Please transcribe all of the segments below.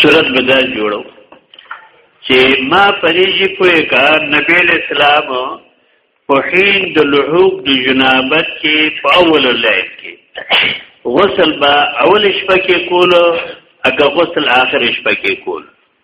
صورت بدا جوړو چې ما پریږي پوهه کا نبی اسلام په حين د لحوق د جنابت کې په اول لایب کې غسل با اول شپه کې کول اګه غسل آخر شپه کې کول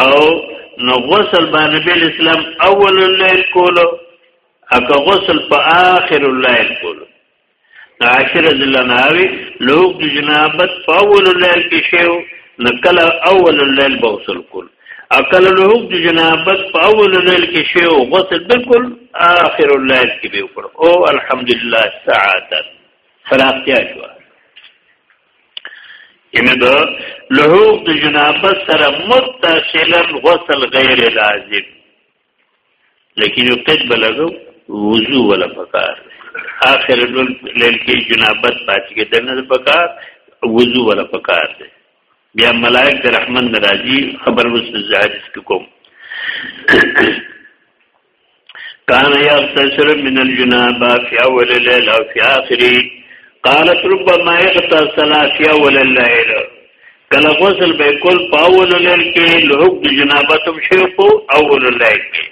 او نو غسل باندې بل اسلام اول الليل کولو اګه غسل په آخر الليل کولو عاشر ذل ناوي لوګ د جنابت په اول الليل کې شیو نکله اول الليل به غسل کول اکل لوګ د جنابت په اول الليل کې شیو غسل بالکل آخر الليل کې به وکړو او الحمدلله سعادت فراغتیا شو ان د لحوق د جنابت سره متصلا غسل غیر لازم لیکن یو قید بلګو وضو ولا پکار اخر لیل کې جنابت پاتې کې دنه پکار وضو ولا پکار دی بیا ملائک د رحمن راضی خبر وسه زهد کوم کان یغتسل من الجنابه فی اول الليل او فی اخره قالت ربما اغتسل فی اول الليل کله غسل به کول په اول ليل کې لوګ د جنابت هم شي په اول ليل کې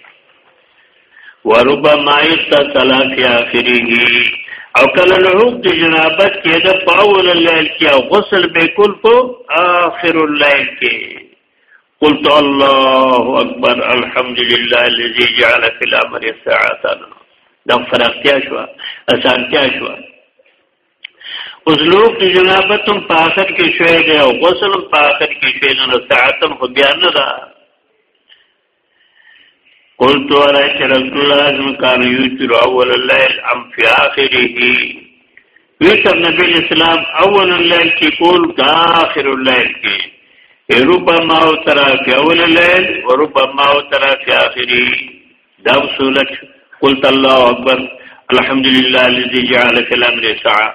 وربما استطلع في اخره او کله لوګ د جنابت کې د په اول ليل کې او غسل به کول په اخر الليل کې قلت الله اکبر الحمد لله الذي جعل في الامر ساعتنا دا فرقتیا شو اسانتیا شو اوس لوک د جنابتم په اخر کې شوی دی او غسل په اخر کې شوی نه ساعتم خو بیا نه ده قلت ورأيت رسول الله صلى الله عليه وسلم اول الليل ام في آخره ویتر نبی اسلام اول الليل کی کول کا آخر الليل کی ربما او ترا فی اول الليل وربما او ترا فی آخره دا وصولت قلت الله اکبر الحمد لله الذي جعل في الامر ساعه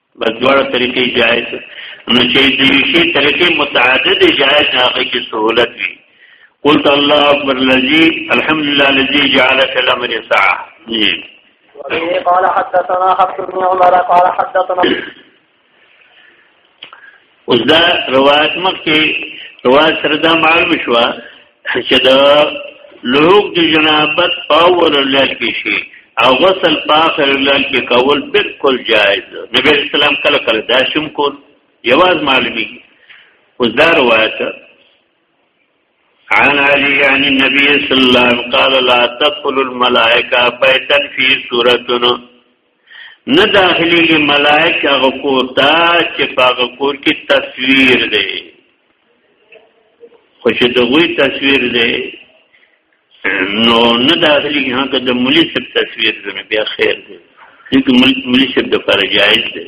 بس دواړه طریقې جایز نو چې د یو شی طریقې متعدد جایز هغه کې سہولت وي قلت الله اکبر الذي الحمد لله الذي جعل كلام الساعه وبه قال حدثنا حفص بن عمر قال حدثنا اوس دا روایت مخکې روایت سره دا معلوم شو چې دا لوګ د جنابت پاور لړ کې شي او غسل پاخر لړ کې کول بالکل جائز نبی اسلام کله کله دا شم کول یواز معلومی اوس دا روایت عن علي عن النبي صلى الله عليه وسلم قال لا تدخل الملائكه بيتا في سوره نه داخليږي ملائک هغه کور ته چې هغه کور کې تصویر دی خو چې دغوی تصویر دی نو نه داخليږي هغه د ملي سب تصویر دی بیا خیر دی لیکن ملي سب د فرجایز دی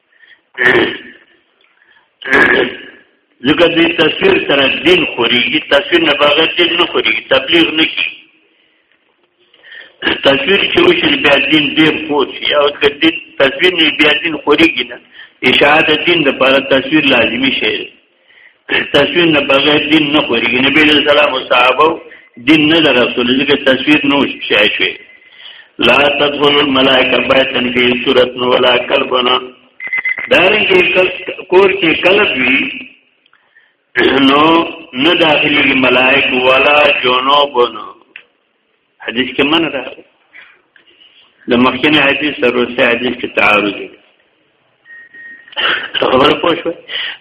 ځکه دې تصویر سره دین خوريږي تصویر نه بغیر دین نه خوريږي تبلیغ نه کی تصویر چې وشي بیا دین ډیر پوت شي او که دین تصویر نه بیا دین خوريږي نه اشاعت دین د لپاره تصویر لازمی شی تصویر نه بغیر دین نه خوري نبی له سلام او صحابه دین نه د رسول ځکه تصویر نو شای شوی لا تدخل الملائکه بیتن فی صورت نو ولا قلبنا دارنګه کور کې قلب وی نو نه داخلي ملائک ولا جنوبنا حدیث کې من راغلی د مخکنه حدیث سره وروسته حدیث کې تعارض دی خبر پوه شو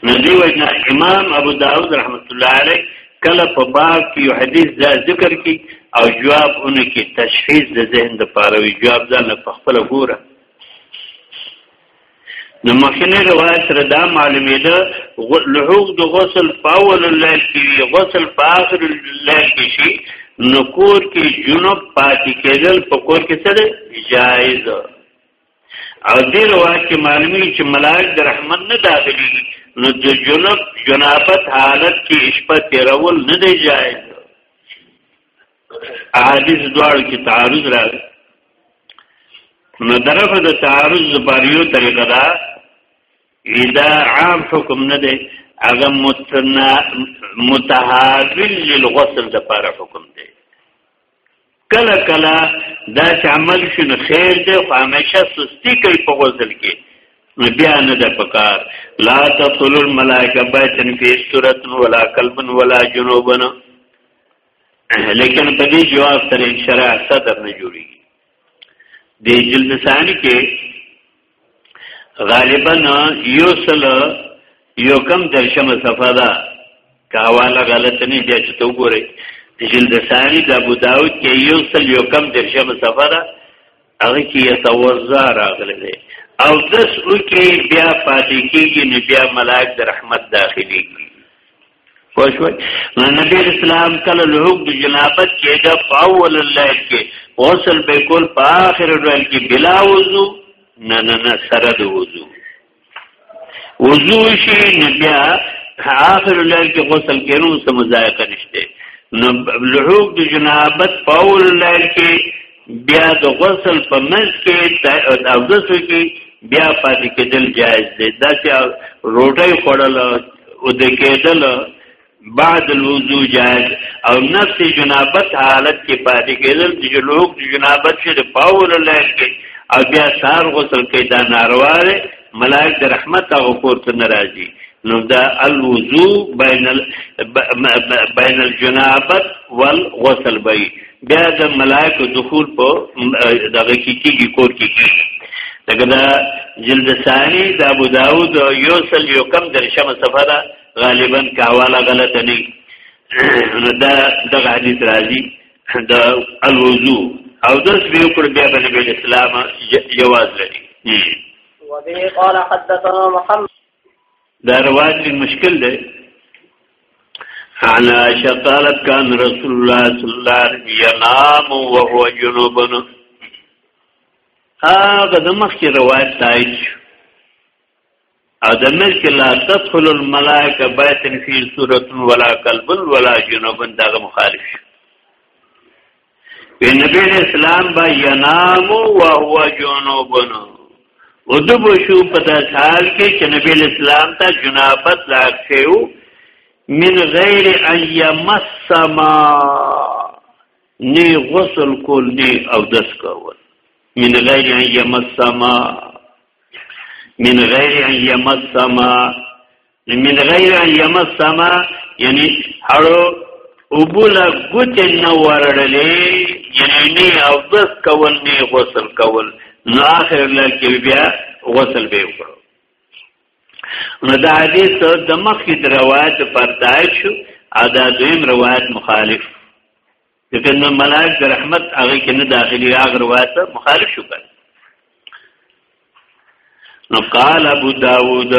نو دی وجنا امام ابو داود رحمت الله علیه کله په باب کې یو حدیث دا ذکر کی او جواب اونې کې تشخیص د ذهن د پاره وی جواب ځان په خپل ګوره نو مخینه روایت سره دا معلومه ده لحوق د غسل پاول الله کی غسل په اخر الله کی شي نو کور کې جنوب پاتې کېدل په کور کې سره جایز او دې روایت کې معلومه چې ملائک د رحمت نه داخلي نو د جنوب جنابت حالت کې شپه تیرول نه دی جایز احادیث دواړو کې تعارض راغی نو درفه د تعارض لپاره یو طریقه ده اذا عام حکم نه دی هغه متحاول للغسل د لپاره حکم دی کله کله دا چې عمل شنو خیر دی خو همیشه سستی کوي په غسل کې نو بیا نه ده پکار لا تطل الملائکه بیتن فی صورت ولا قلب ولا جنوبن لیکن په دې جواب سره ان شاء الله صدر نه جوړیږي د جلد ثانی کې غالبا یو سل یو کم درشمه صفه ده که حواله غلط نه بیا چې تو ګوري جلد ثانی د ابو داود کې یو سل یو کم درشمه صفه ده هغه کې یتوزا راغلی دی او دس او کې بیا پاتې کېږي نو بیا ملائک د رحمت داخلي پښوی نو نبی اسلام کله له حکم جنابت کېده په اول الله کې غسل به کول په اخر ورځ کې بلا وضو نه نه نه سره د وضو وضو شي بیا اخر الله کې غسل کینو سم ذایقه نشته نو لحوق د جنابت په اول الله کې بیا د غسل په منځ کې او د څه کې بیا پاتې کېدل جایز دی دا چې روټي خړل او د کېدل بعد الوضو جائز او نفس جنابت حالت کې پاتې کېدل چې لوګ جنابت شي د پاول الله کې او بیا سار غسل کې دا ناروا دی ملائک د رحمت او غفور ته ناراضي نو دا الوضو بین ال... بین الجنابت والغسل بی بیا د ملائکه دخول په دغه کې کېږي کور کې کېږي دغه دا جلد ثانی د ابو داود یو سل یو کم درشم سفره غالبا کاواله غلطه نه دا دغه حدیث راځي د الوضو او درس به وکړ بیا باندې به اسلام جواز لري وبه قال حدثنا محمد دا رواج کې مشکل دی عن عائشة قالت كان رسول الله صلى الله عليه وسلم ينام وهو جنوب هغه د مخکې روایت تایید شو او د ملک لا تدخل الملائکه بیت فی صورت ولا قلب ولا جنوب دغه مخالف شو په نبی اسلام با ینام او هو جنوبن او د بشو په داس حال کې چې نبی اسلام ته جنابت لاغ شیو من غیر ان یمس ما نی غسل کول نی او دس کول من غیر ان یمس ما من غیر ان یمس ما من غیر ان یمسما یعنی هړو وبولا ګوت نه ورړلې یعنی نه او بس کول نه غسل کول نو اخر لکه بیا غسل به وکړو نو دا حدیث د مخکې روایت پر دای شو او دا دویم روایت مخالف ځکه نو ملائک د رحمت هغه کې نه داخلي هغه روایت مخالف شو کړ نو قال ابو داود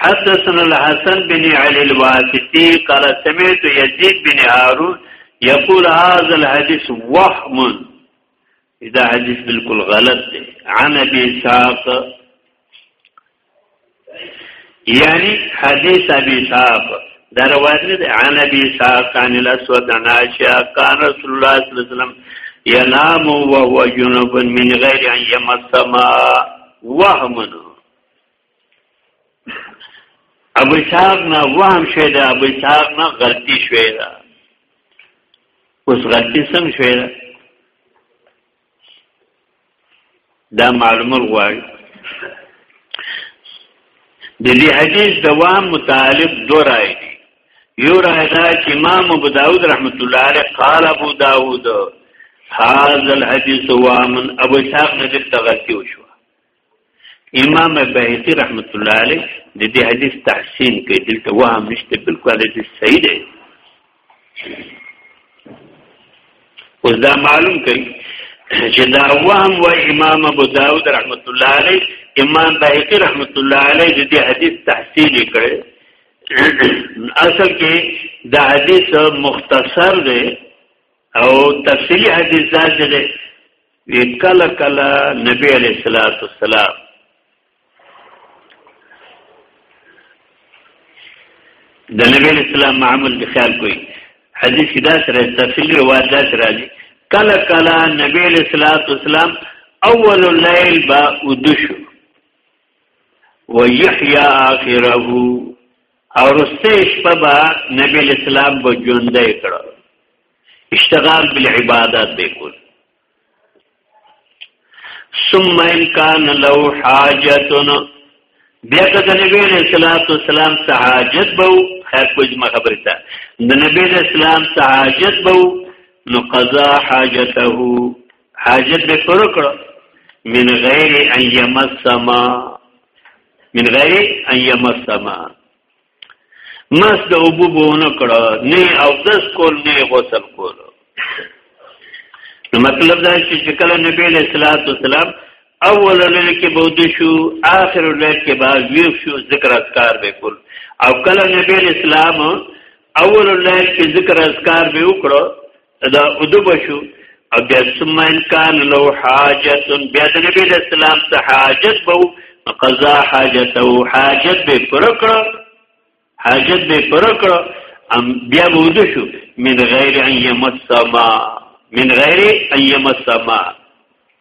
حدثنا الحسن بن علي الواسطي قال سمعت يزيد بن هارون يقول هذا الحديث وهم دا حدیث بالکل غلط دی عن ابي اسحاق یعنی حدیث ابي اسحاق دا روایت دی عن ابي اسحاق عن الاسود عن عائشه كان رسول الله صلى الله عليه وسلم ينام وهو جنوب من غير ان يمس ما وهم ابو اسحاق نه وهم شوی دا ابو اسحاق نه غلطی شوی دا اوس غلطی سم شوی دا دا معلومه غواړي د دې حدیث دوام متعلق دو رائے دي یو رائے دا چې امام ابو داود رحمت الله علیه قال ابو داود هاذ الحدیث وامن ابو اسحاق نظر تغتی وشو امام بهقي رحمت الله علیه د دې حدیث تحسین کوي دلته وهم نشته بالکل دې صحیح دی اوس دا معلوم کوي چې دا وهم و امام ابو داود رحمت الله علیه امام بهقي رحمت الله علیه د دې حدیث تحسین کړي اصل کې دا حدیث مختصر دی او تفصیلی حدیث دا دی وی کله کله نبی علیہ الصلوۃ والسلام د نبی علیہ السلام معامل کې خیال کوي حدیث کې دا سره تفصیل روایت دا سره دي کله کله نبی علیہ الصلوۃ والسلام اول الليل با ودشو ويحيى اخره او رسته شپه با نبی الاسلام به ژوندې کړو اشتغال بالعبادات به کول ثم ان كان لو حاجتنا بیا که د نبی له صلوات و سلام ته حاجت بو خیر کوج ما خبره تا د نبی له سلام ته حاجت بو نو قضا حاجته حاجت به پر کړو من غیر ان یمسما من غیر ان یمسما مس د ابو بونه کړه نه او دس کول نه غسل کول نو مطلب دا چې شکل نبی له صلوات والسلام اول لری کې بود شو اخر لری کې بعد ویښ شو ذکر اذکار به کول او کله نبی اسلام اول لری کې ذکر اذکار به وکړو دا ادب شو او بیا ثم ان کان لو حاجت بیا د نبی له سلام ته حاجت بو قضا حاجت او حاجت به پر کړ حاجت به پر کړ ام بیا بود شو من غیر ان یمسما من غیر ان یمسما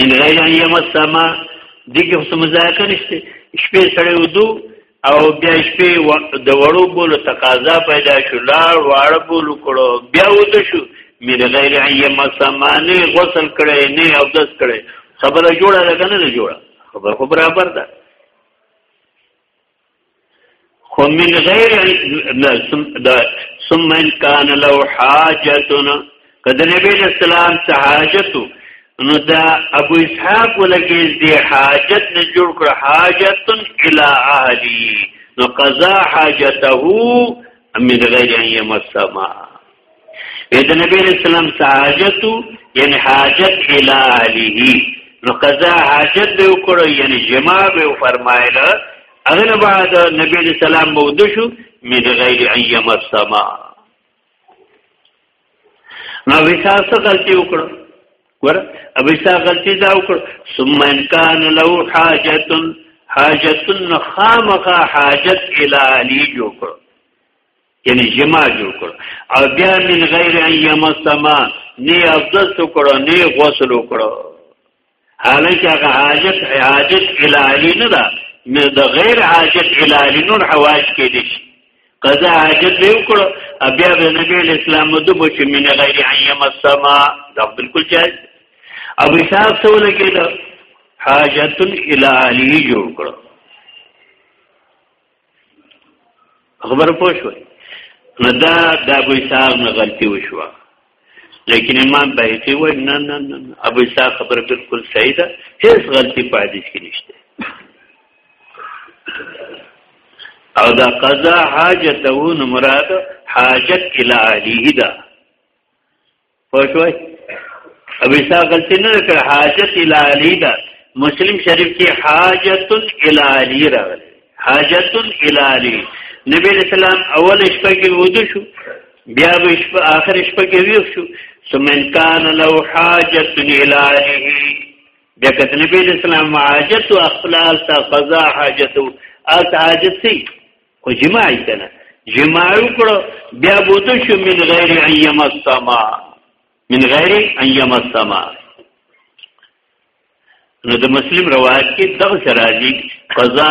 من غیر ان یمس ما دغه څه مزایقه نشته شپې سره ودو او بیا شپې د وړو بولو تقاضا پیدا شو لا وړ بولو کړو بیا ودو شو من غیر ان یمس ما نه غسل کړي نه او دس کړي خبره جوړه لګنه نه جوړه خبره خو برابر ده خو من غیر ثم ان کان لو حاجتنا کله نبی اسلام ته حاجتو نو دا ابو اسحاق ولګیز دی حاجت نه جوړ کړ حاجت الى اهلی نو قضا حاجته من غیر ان یمسما وی د نبی علیہ السلام سحاجتو یعنی حاجت حلاله نو قضا حاجت به وکړو یعنی جما به فرمایل اغنه بعد نبی علیہ السلام مود شو من غیر ایم السما نو ویسا څه غلطي وکړو ور اویسا غلطي دا وکړو ثم ان کان له حاجت حاجت خامخ حاجت الالی جوړ یعنی جما جوړ کړ او بیا من غیر ان یمسما نه افضل تو کړو نه غسل وکړو حالانکه هغه حاجت حاجت الهی نه ده نه د غیر حاجت الهی نور حواج کې دي قضا حاجت به وکړو بیا به نبی اسلام د بچ من غیر ان یمسما دا بالکل جائز او حساب څه ولګي دا حاجت الهی جوړ کړو خبر پوه شو نو دا د ابو اسحاق نه غلطي وشوه لیکن امام بهقي وایي نه نه نه ابو اسحاق خبره بالکل صحیح ده هیڅ غلطي په حدیث کې نشته او دا قضا حاجته نو مراد حاجت الی اهلیه ده پوه شوئ ابو اسحاق غلطی نه کړ حاجت الالی دا مسلم شریف کې حاجت الالی راغلی حاجت الالی نبی اسلام اول شپه کې ودو شو بیا به شپه آخر شپه کې ویښ شو سمن کان لو حاجت الالی بیا کته نبی اسلام حاجت او اخلاص قضا حاجت او حاجت سي خو جماع یې کنه جماع وکړو بیا بوته شو من غیر ایم السما من غیر ایم السما نو د مسلم روایت کې دغه سراجی قضا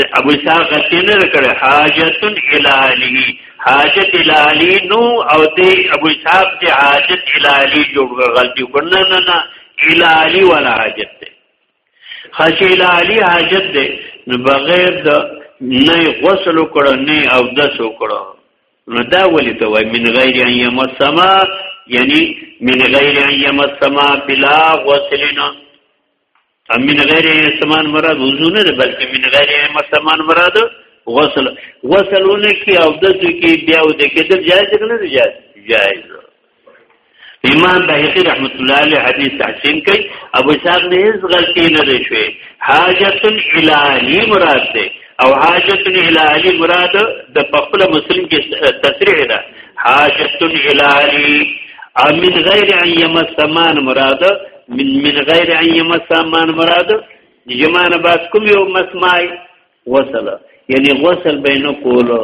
د ابو اسحاق تنر کړه حاجت الالی حاجت الالی نو او د ابو اسحاق د حاجت الالی جوړ غلطي کړنه نه نه الالی ولا حاجت خشیل علی حاجت دی نو بغیر د نه غسل وکړو نه او دس وکړو نو دا ولې ته وای من غیر ان یم السما یعنی من غیر ان یم السما بلا غسلنا من غیر سمان مراد وضو نه بلکې من غیر ان سمان مراد غسل غسلونه کې او دس کې بیا و دې کې د جایز نه جایز جایز امام بهقي رحمت الله علیه حدیث تحسین کوي ابو اسحاق نه هیڅ غلطي نه دی شوی حاجت الهی مراد دی او حاجت الهی مراد د خپل مسلم کې تصریح ده حاجت الهی امن غیر ان یمسمان مراد من من غیر ان یمسمان مراد جمعنا بعد کوم یو مسمای غسل یعنی غسل بینو کول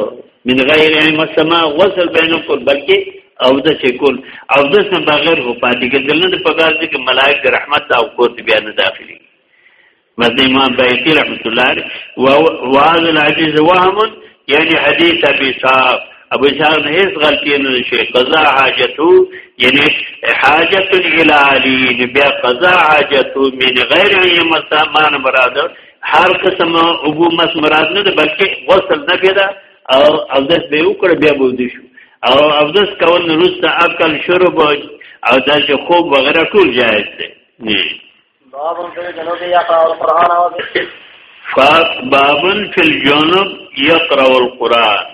من غیر مسما غسل بینو کول بلکې او د شکل او د سم بغیر هو پاتې کېدل نه په کار دي کې ملائک رحمت او کوت بیا نه داخلي مزه امام بیتی رحمت الله علیه او واذ العجز وهم یعنی حدیث ابي صاحب ابو صاحب نه هیڅ غلطی نه شي قضا حاجتو یعنی حاجت الى علی بیا قضا حاجتو من غیر یمسا مان مراد هر قسم اوبو مس مراد نه ده بلکې غسل نه پیدا او اودس به وکړ بیا بودی شو او اودس کول نورسته اکل شرب او د چې خوب وغیرہ ټول جائز دي بابن فی الجنوب یقرأ القرآن بابن فی الجنوب یقرأ القرآن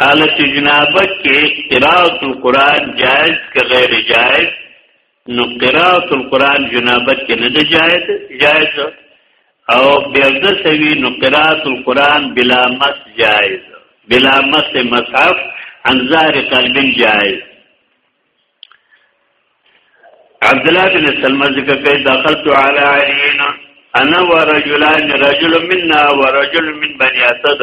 حالت جنابت کې قراءت القرآن جائز که غیر جائز نو قرات القرآن جنابت کې نه جائز جائز او بیرده سوي نو قرات القرآن بلا مس جائز بلا مس مصحف عن ظاهر قلب جائز عبد الله بن سلمہ ذکر کوي دخلت على علينا انا ورجلان رجل منا ورجل من بني اسد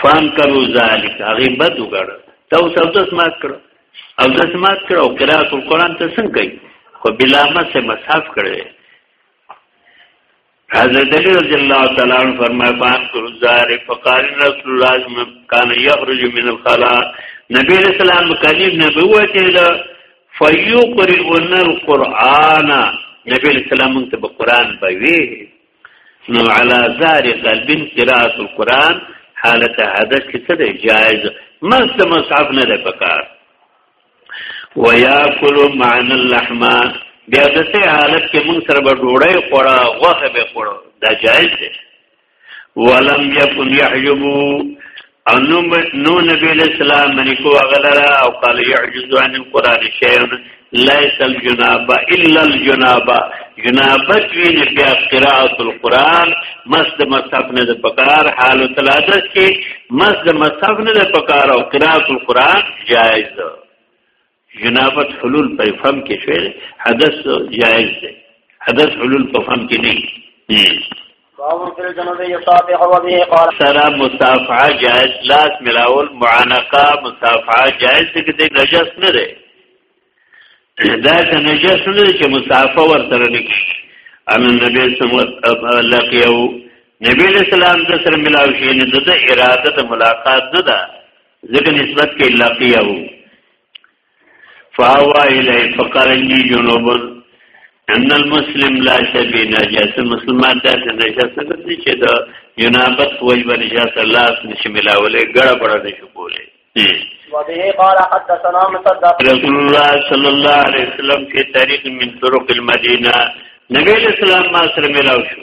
فان کرو ذالک هغه بد وګړ ته اوس او داس مات کړو او داس مات کړو قرات القرآن ته څنګه کوي خو بلا مس مصحف کړي حضرت علی رضی الله تعالی عنہ فرمای فان کرو ذالک فقال رسول الله کان یخرج من الخلاء نبی علیہ السلام کلیم نبوت له فیقرئن القرآن نبی علیہ السلام ته قرآن بوي نو علا زار قلب قراءت القرآن حالت حدث کې څه دی جائز مس د مصحف نه ده پکار وياكل معنا اللحم بیا د څه حالت کې مون سره به ډوړې خورا غوخه به خورا دا جائز دی ولم يكن يحجب او نو نو نبی اسلام منی کو غلرا او قال يعجز عن القران شيء ليس الجناب الا الجناب جنابت وین بیا قراءت القران مست مصحف نه د پکار حال ثلاثه کې مست مصحف نه د پکار او قراءت القران جائز جنابت حلول په فم کې شوی حدث جائز دی حدث حلول په فم کې نه سره مصافحه جائز لاس ملاول معانقه مصافحه جائز دي کې نجس نه دی دا ته نجس نه دی چې مصافحه ورته نه کیږي ان نبی سم لقیو نبی اسلام د سره ملاوي نه د اراده د ملاقات نه ده ذکر نسبت کې لاقیه وو فاوا الی فقرنی جنوب ان المسلم لا شبی نجاس مسلمان دا نجاس نه دي چې دا جنابت وجب نجاس الله نشي ملاولې ګړه بڑا نشي کولې وبه قال حدثنا مصدق رسول الله صلى الله عليه وسلم في طريق من طرق المدينه نبی اسلام ما سره ملاو شو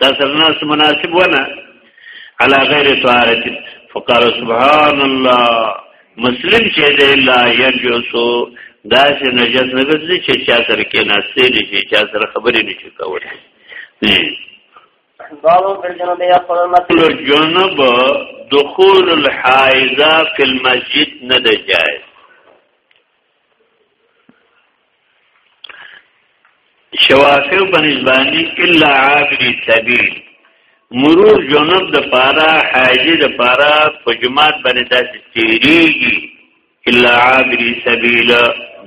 دا سرناس مناسب ونه علا غیر طهارت فقال سبحان الله مسلم چې دی لا یجوسو دا چې نجس نه ګرځي چې چا سره کې ناشته دي چې چا سره خبرې نه شي کولای جنب دخول الحائزه فی المسجد نه دی جائز شوافیو په نسبانی الا عابر سبیل مرور جنوب د پارا حاجی د پارا په جماعت باندې داسې تیریږي الا عابر سبیل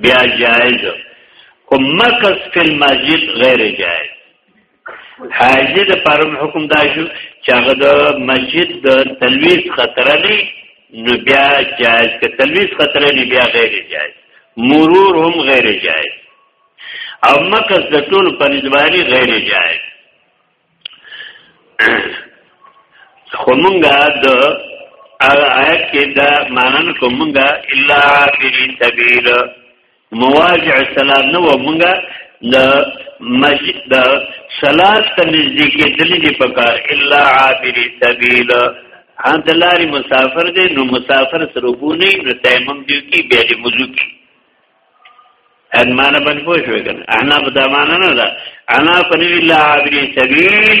بیا جائز کوم مکس فی المسجد غیر جائز حاجی د پرم حکم دا شو چې هغه د مسجد د تلويز خطر نه نو بیا جائز که تلويز خطر نه بیا غیر جائز مرور هم غیر جائز او مکس د ټول پنځواري غیر جائز خو مونږه د آیت کې دا مانن کومګه الا فی سبیل مواجع صلات نه و مونږه د مسجد د صلات ته نږدې کېدلې دي په کار الا عابر سبیل انت لاري مسافر دي نو مسافر سره ګونی نو تیمم دی کی بیا دې وضو کی انمانه باندې پوه شو کنه انا په دمانه نه ده انا فنی الا عابر سبیل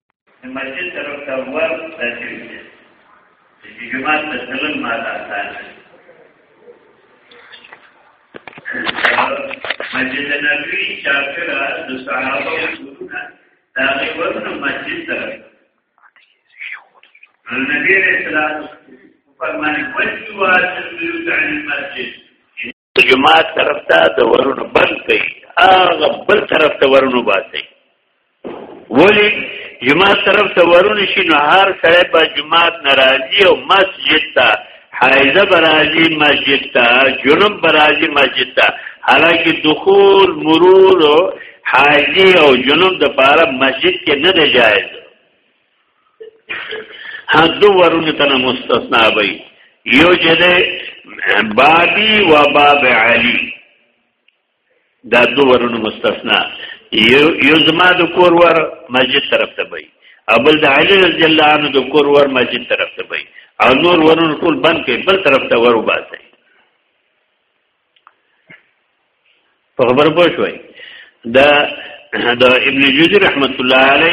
د مسجد طرف ته ور راځي چې جماعت ته تلل ما ته آسان مسجد نبوي شاکره د صحابه ورونه دا غي ورونه مسجد طرف نبی رسول الله فرمایي وجوا تبيوت عن المسجد جماعت طرف ته د ورونو بند کوي هغه بل طرف ته ورونو باسي ولی جماعت طرف ته ورونو شي نو هر سړی په جماعت ناراضي او مسجد ته حایزه برازي مسجد ته جنوب برازي مسجد ته حالانکه دخول مرور حاجی او جنوب د پاره مسجد کې نه دی جایز ها دو ورونه تنه مستثنا وي یو چې ده بابي و باب علي دا دو ورونه مستثنا یو یو زما د کور ور مسجد طرف ته وي ابل د علي رضی الله عنه د کور ور مسجد طرف ته وي او نور ورونه ټول بند کړي بل طرف ته ور وباسي په خبر پوه شوي دا د ابن جوزی رحمت الله علی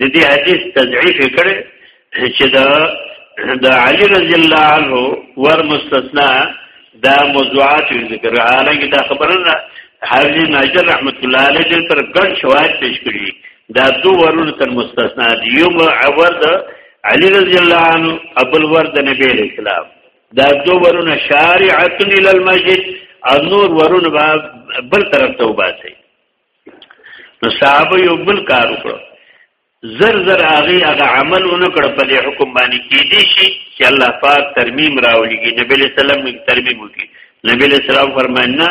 د دې حدیث تضعیف کړي چې دا د علی رضی الله عنه ور مستثنا دا موضوعات ذکر حالانکه دا خبره نه حاجی ناجر رحمت الله علی دې تر ګڼ شواهد پیش کړي دا دو ورونه تر مستثنا دي یو عور د علی رضی الله عنه ابل ور د نبی اسلام دا دو ورونه شارعتن الى المسجد او نور ورونه با بل طرف ته وباسي نو صحابه یو بل کار وکړو زر زر هغه هغه عمل ونکړ په دې حکم باندې کېدی شي چې الله پاک ترمیم راولېږي نبی له سلام موږ ترمیم وکړي نبی له سلام فرماینا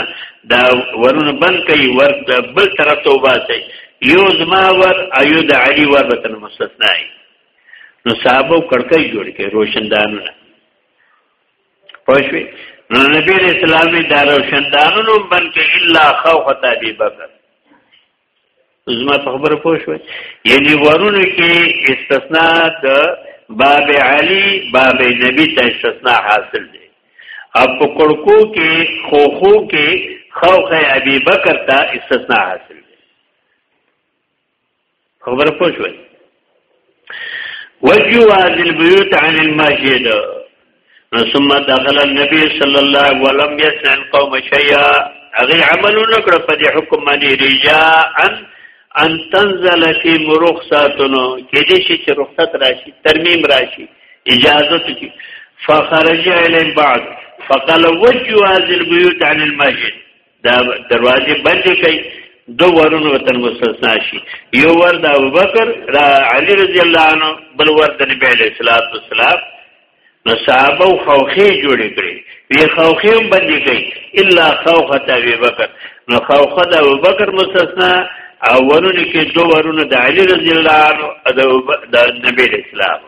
دا ورونه بند کوي ورته بل طرف ته وباسي یو زما ور ایو د علی ور وطن مستثنی نو صحابه کړکۍ جوړ کړي روشندانونه پښوی نو نبی اسلامي دا روشندانونو باندې الا خوف ابي بکر زما په خبره پښوی یعنی ورونه کې استثناء د باب علی باب نبی ته استثناء حاصل دي او په کړکو کې خوخو کې خوخه ابي بکر ته استثناء حاصل خبر پوه شوي وجو هذه البيوت عن المسجد ثم دخل النبي صلى الله عليه وسلم ولم يسمع القوم شيئا هغه عمل نکړه په دې حکم باندې رجاء ان تنزل فی مرخصاتنو کې دې شي چې رخصت راشي ترمیم راشي اجازه کی فخرج الیهم بعد فقال وجوا ذل بیوت عن المسجد دا دروازې بندې کوي دو ورونو وطن مستثنا شي یو ور د ابوبکر را علی رضی الله عنه بل ور د نبی علیہ الصلوۃ والسلام نو صحابه خوخي جوړ کړي وی خوخي هم باندې کوي الا خوخه ابوبکر نو خوخه د ابوبکر مستثنا او ورونه کې دو ورونه د علی رضی الله عنه د نبی اسلام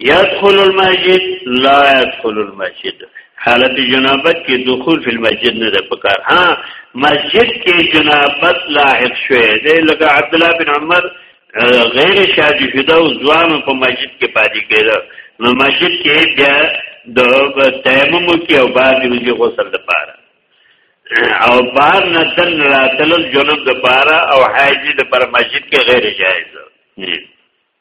يدخل المسجد لا يدخل المسجد حالت جنابت کې دخول فی المسجد نه ده پکار ها مسجد کې جنابت لاحق شوی دی لکه عبد الله بن عمر غیر شادی شده او ځوان په مسجد کې پاتې کېده نو مسجد کې بیا د تیمم کې او بعد روزي غسل لپاره او بار نه تن راتل جنوب د پاره او حاجی د پر مسجد کې غیر جایز دی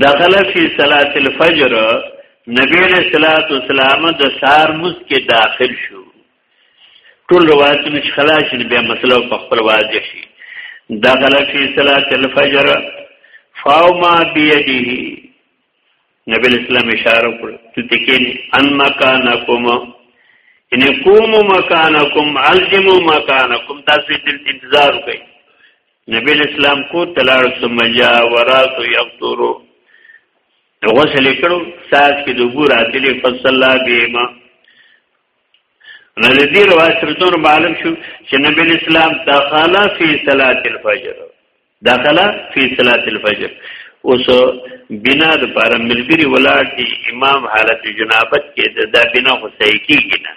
دخل فی صلاة الفجر نبی علیہ الصلوۃ والسلام د سار مز کې داخل شو ټول روایتونه چې خلاص شي بیا مسله په خپل واضح شي دخل فی صلاة الفجر فاوما بیده نبی اسلام اشاره کړ ته تکین ان مکانکم ان قوم مکانکم الجم مکانکم تاسو دې انتظار وکړئ نبی اسلام کو تلار سمیا وراس یغتورو غسل کړو ساس کې د ګور اتلی فصلا بیما نو دې روایت ترتون معلوم شو چې نبی اسلام داخله فی صلات الفجر داخله فی صلات الفجر اوس بنا د پاره ملګری ولاړ دي امام حالت جنابت کې دا بنا خو صحیح کیږي نه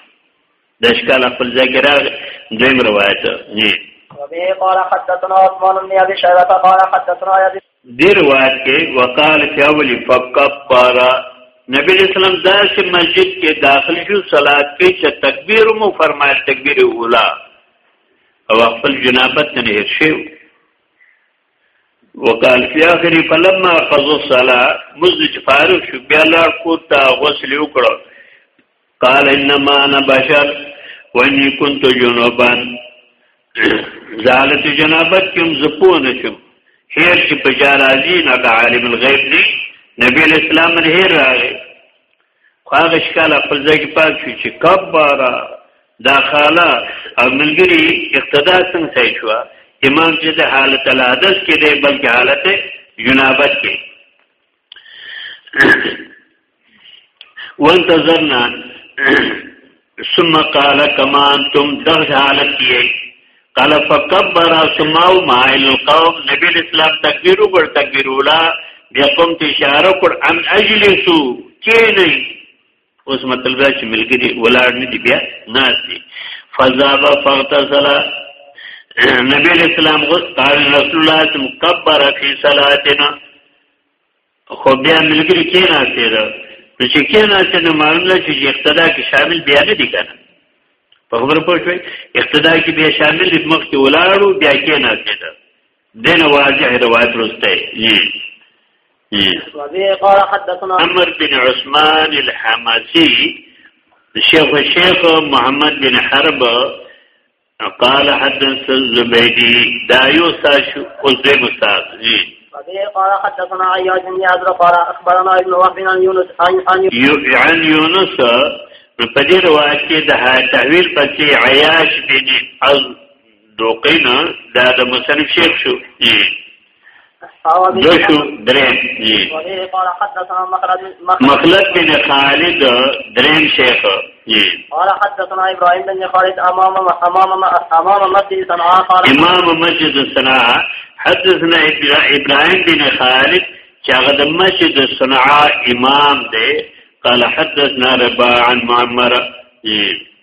د اشکال خپل ځای کې راغلی دویم روایت جی وبه قال حدثنا عثمان بن ابي شيبه قال حدثنا يزيد دی روایت کې وقال فی اول فکبر نبی اسلام دا چې مسجد کې داخل شو صلات کې چې تکبیر مو فرمایل تکبیر اولا او خپل جنابت نه هیر شو وقال فی اخر فلما قضى الصلاه مزج فارغ شو بیا لار کو تا غسل وکړو قال انما انا بشر واني كنت جنوبا زالت جنابت کوم زپون کوم هیر چې په جار راځي نه د عالم الغیب دی نبی اسلام نه هیر راغی خو هغه شکل خپل ځای کې پات شو چې کبارا داخاله او ملګری اقتدا څنګه صحیح شو امام چې د حالت العادت کې دی بلکې حالت جنابت کې وانتظرنا ثم قال كما انتم دغه حالت کې قال فكبر ثم ما القوم نبی اسلام تکبیر وکړ تکبیر ولا بیا کوم ته اشاره کړ ان اجلسو کې نه اوس مطلب دا چې ملګری ولاړ نه دی بیا ناس دی فذاب فاغتسل نبی اسلام غو قال رسول الله صم کبر فی صلاتنا خو بیا ملګری کې نه تیر نو چې کې نه تیر نو معلومه چې اقتدا کې شامل بیا نه دي کنه په خبره پوه شوي اقتدا کې بیا شامل دي مخ کې ولاړو بیا کې نه تیر دین واضح روایت رسته وبه قال حدثنا عمر بن عثمان الحماسي شيخ الشيخ محمد بن حرب قال حدث الزبيدي دايو ساشو اوزه مستاذ وبه قال حدثنا عياش بن يعذر قال اخبرنا ابن وهب عن يونس عن عن يونس په دې روایت کې د تحویل پسې عیاش بن دوقینا دا د مصنف شیخ شو دو شو درین مخلط بن خالد درین شیخ قال حدثنا ابراهيم بن خالد امام امام امام مسجد صنعاء قال امام مسجد صنعاء حدثنا ابراهيم بن خالد چې هغه د مسجد صنعاء امام دی قال حدثنا رباع عن معمر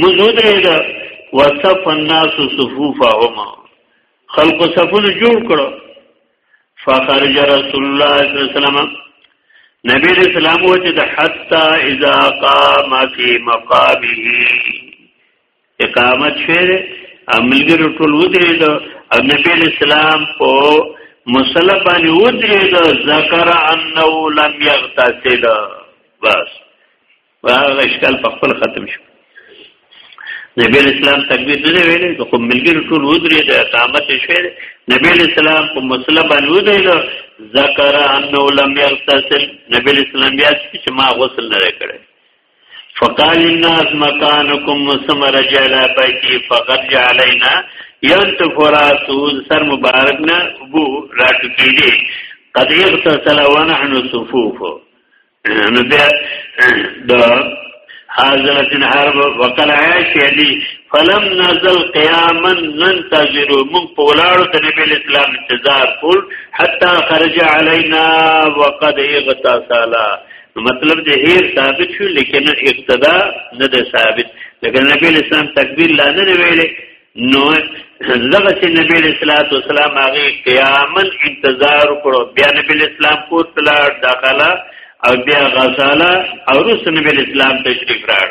موږ ودرېږه وصف الناس صفوفهم خلق صفونه جوړ کړو فخرج رسول الله صلی الله علیه وسلم نبی رسول الله وجه د حتا اذا قام فی مقامه اقامت شعر عملګر ټول ودرېږه او نبی رسول الله په مصلی باندې ودرېږه ذکر انه لم یغتسل بس هغه اشکال په خپل ختم شو نبی اسلام تکبیر نه ویلې د کوم ملګری ټول ودرې د اقامت شوه نبی اسلام په مسله باندې ودرې ذکر انه لم يغتسل نبی اسلام بیا چې ما غسل نه کړی فقال الناس مكانكم مسمر جلا بيتي فقد علينا ينتف راسه سر مبارک نه بو راټکې دي قد يغتسل ونحن صفوفه نو بیا د حاضرت الحرب وقل عیش یدی فلم نزل قیاما ننتظر من پولاړو ته نبی اسلام انتظار کول حتا خرج علینا وقد اغتسلا مطلب دې هیر ثابت شو لیکن اقتدا نه ده ثابت لیکن نبی اسلام تکبیر لاندې ویلې نو زغه چې نبی رسول الله والسلام هغه قیامن انتظار کړو بیا نبی اسلام کو تلا داخله او بیا غساله او رس نبی اسلام تشریف راړ